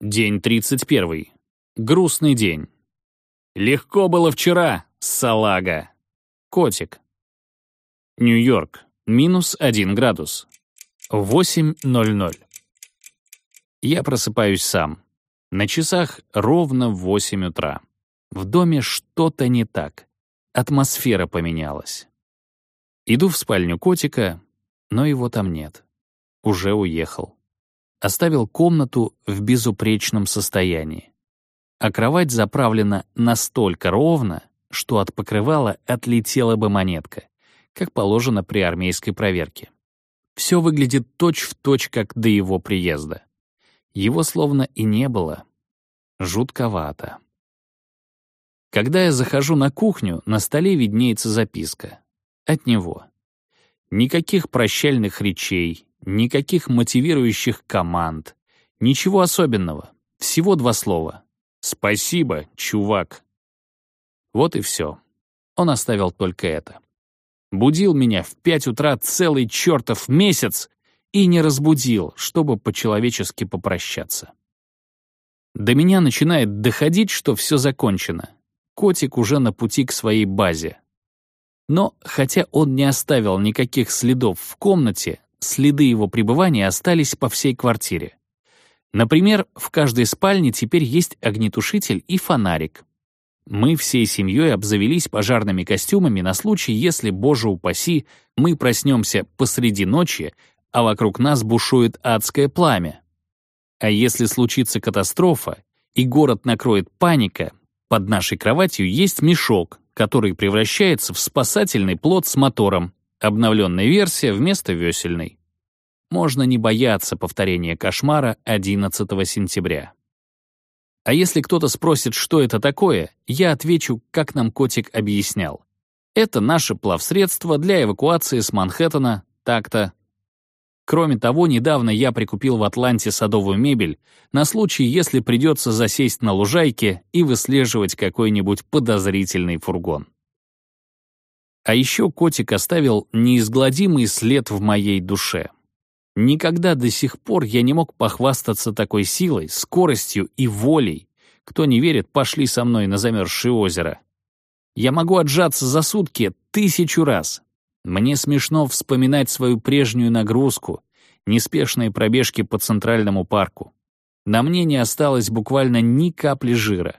День 31. Грустный день. Легко было вчера, салага. Котик. Нью-Йорк. Минус 1 градус. 8.00. Я просыпаюсь сам. На часах ровно 8 утра. В доме что-то не так. Атмосфера поменялась. Иду в спальню котика, но его там нет. Уже уехал оставил комнату в безупречном состоянии. А кровать заправлена настолько ровно, что от покрывала отлетела бы монетка, как положено при армейской проверке. Все выглядит точь-в-точь, точь, как до его приезда. Его словно и не было. Жутковато. Когда я захожу на кухню, на столе виднеется записка. От него. Никаких прощальных речей, Никаких мотивирующих команд. Ничего особенного. Всего два слова. «Спасибо, чувак». Вот и все. Он оставил только это. Будил меня в пять утра целый чертов месяц и не разбудил, чтобы по-человечески попрощаться. До меня начинает доходить, что все закончено. Котик уже на пути к своей базе. Но, хотя он не оставил никаких следов в комнате, следы его пребывания остались по всей квартире. Например, в каждой спальне теперь есть огнетушитель и фонарик. Мы всей семьей обзавелись пожарными костюмами на случай, если, боже упаси, мы проснемся посреди ночи, а вокруг нас бушует адское пламя. А если случится катастрофа, и город накроет паника, под нашей кроватью есть мешок, который превращается в спасательный плот с мотором, Обновленная версия вместо весельной. Можно не бояться повторения кошмара 11 сентября. А если кто-то спросит, что это такое, я отвечу, как нам котик объяснял. Это наше плавсредство для эвакуации с Манхэттена, так-то. Кроме того, недавно я прикупил в Атланте садовую мебель на случай, если придется засесть на лужайке и выслеживать какой-нибудь подозрительный фургон. А еще котик оставил неизгладимый след в моей душе. Никогда до сих пор я не мог похвастаться такой силой, скоростью и волей. Кто не верит, пошли со мной на замерзшее озеро. Я могу отжаться за сутки тысячу раз. Мне смешно вспоминать свою прежнюю нагрузку, неспешные пробежки по Центральному парку. На мне не осталось буквально ни капли жира.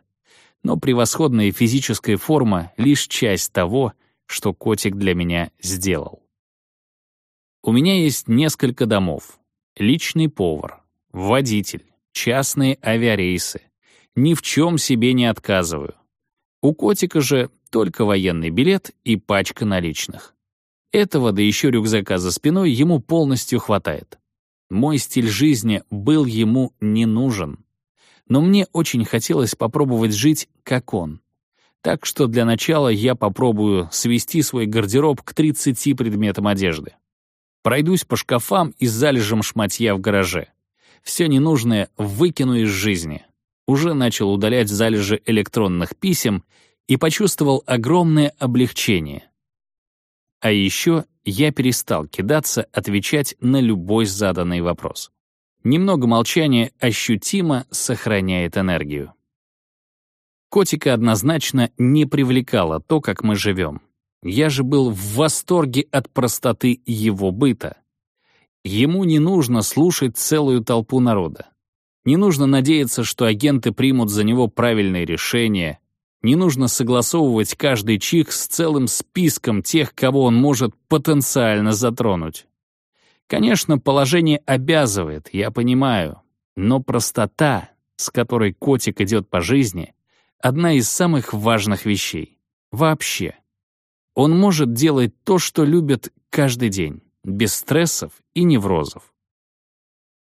Но превосходная физическая форма — лишь часть того, что котик для меня сделал. У меня есть несколько домов. Личный повар, водитель, частные авиарейсы. Ни в чем себе не отказываю. У котика же только военный билет и пачка наличных. Этого, да еще рюкзака за спиной, ему полностью хватает. Мой стиль жизни был ему не нужен. Но мне очень хотелось попробовать жить, как он. Так что для начала я попробую свести свой гардероб к 30 предметам одежды. Пройдусь по шкафам и залежам шматья в гараже. Все ненужное выкину из жизни. Уже начал удалять залежи электронных писем и почувствовал огромное облегчение. А еще я перестал кидаться отвечать на любой заданный вопрос. Немного молчания ощутимо сохраняет энергию. Котика однозначно не привлекало то, как мы живем. Я же был в восторге от простоты его быта. Ему не нужно слушать целую толпу народа. Не нужно надеяться, что агенты примут за него правильные решения. Не нужно согласовывать каждый чих с целым списком тех, кого он может потенциально затронуть. Конечно, положение обязывает, я понимаю, но простота, с которой котик идет по жизни, одна из самых важных вещей. Вообще. Он может делать то, что любит каждый день, без стрессов и неврозов.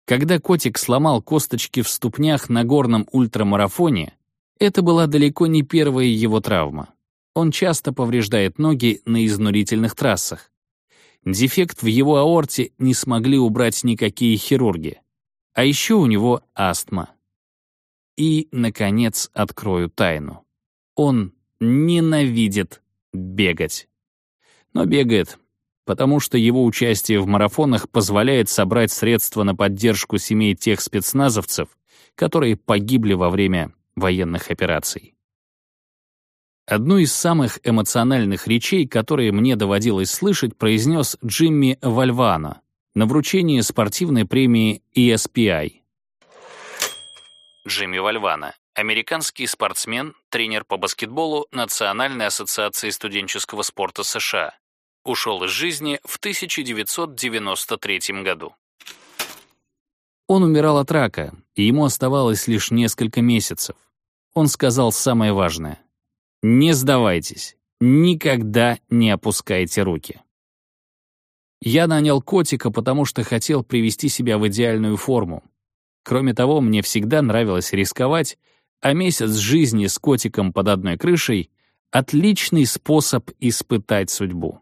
Когда котик сломал косточки в ступнях на горном ультрамарафоне, это была далеко не первая его травма. Он часто повреждает ноги на изнурительных трассах. Дефект в его аорте не смогли убрать никакие хирурги. А еще у него астма. И, наконец, открою тайну. Он ненавидит бегать. Но бегает, потому что его участие в марафонах позволяет собрать средства на поддержку семей тех спецназовцев, которые погибли во время военных операций. Одну из самых эмоциональных речей, которые мне доводилось слышать, произнес Джимми Вальвано на вручении спортивной премии ESPI. Джимми Вальвано — американский спортсмен, тренер по баскетболу Национальной ассоциации студенческого спорта США. Ушел из жизни в 1993 году. Он умирал от рака, и ему оставалось лишь несколько месяцев. Он сказал самое важное — не сдавайтесь. Никогда не опускайте руки. Я нанял котика, потому что хотел привести себя в идеальную форму. Кроме того, мне всегда нравилось рисковать, а месяц жизни с котиком под одной крышей — отличный способ испытать судьбу.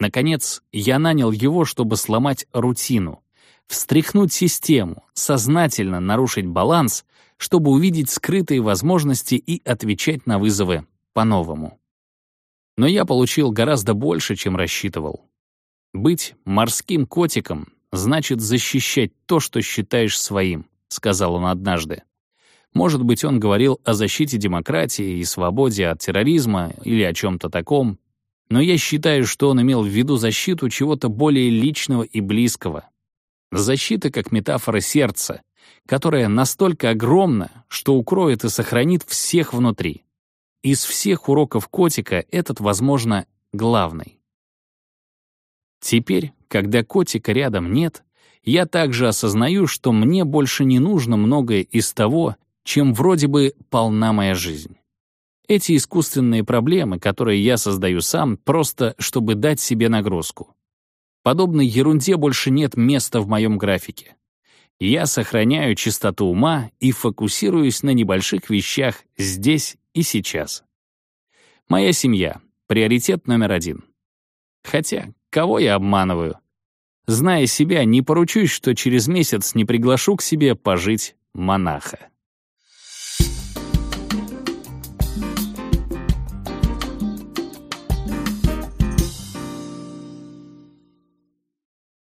Наконец, я нанял его, чтобы сломать рутину, встряхнуть систему, сознательно нарушить баланс — чтобы увидеть скрытые возможности и отвечать на вызовы по-новому. Но я получил гораздо больше, чем рассчитывал. «Быть морским котиком значит защищать то, что считаешь своим», — сказал он однажды. Может быть, он говорил о защите демократии и свободе от терроризма или о чем-то таком, но я считаю, что он имел в виду защиту чего-то более личного и близкого. Защита как метафора сердца, которая настолько огромна, что укроет и сохранит всех внутри. Из всех уроков котика этот, возможно, главный. Теперь, когда котика рядом нет, я также осознаю, что мне больше не нужно многое из того, чем вроде бы полна моя жизнь. Эти искусственные проблемы, которые я создаю сам, просто чтобы дать себе нагрузку. Подобной ерунде больше нет места в моем графике. Я сохраняю чистоту ума и фокусируюсь на небольших вещах здесь и сейчас. Моя семья — приоритет номер один. Хотя, кого я обманываю? Зная себя, не поручусь, что через месяц не приглашу к себе пожить монаха.